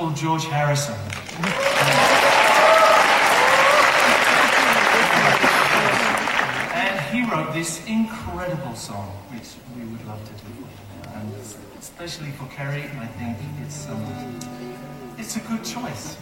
called George Harrison. and he wrote this incredible song, which we would love to do. And especially for Kerry, I think it's um, it's a good choice.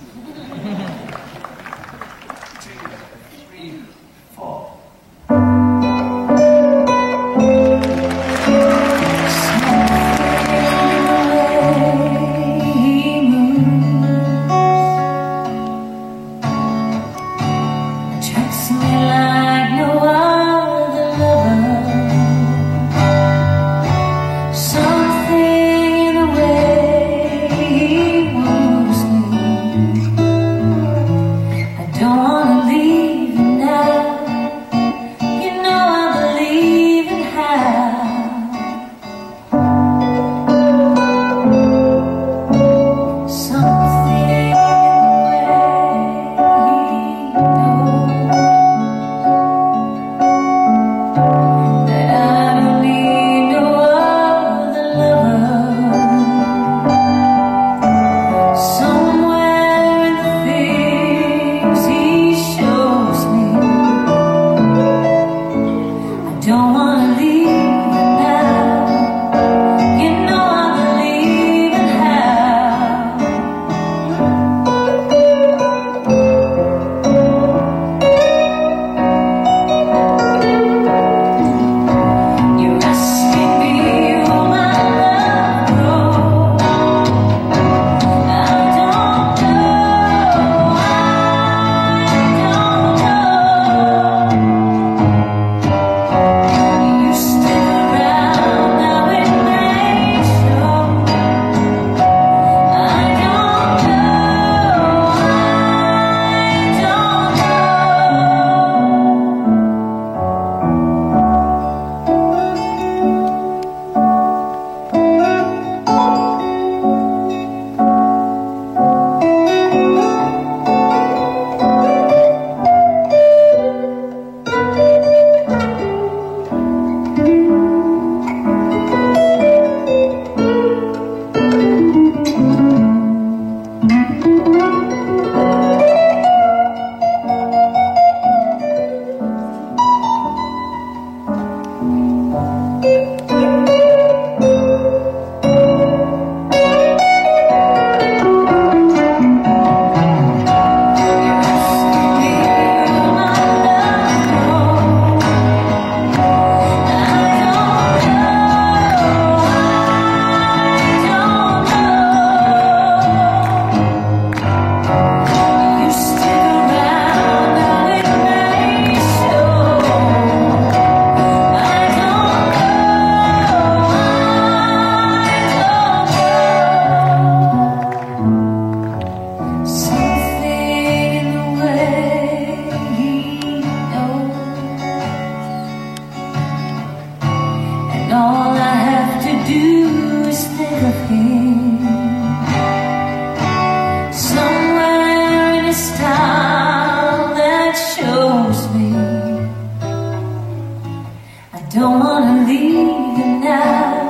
don't wanna leave you now.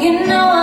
You know.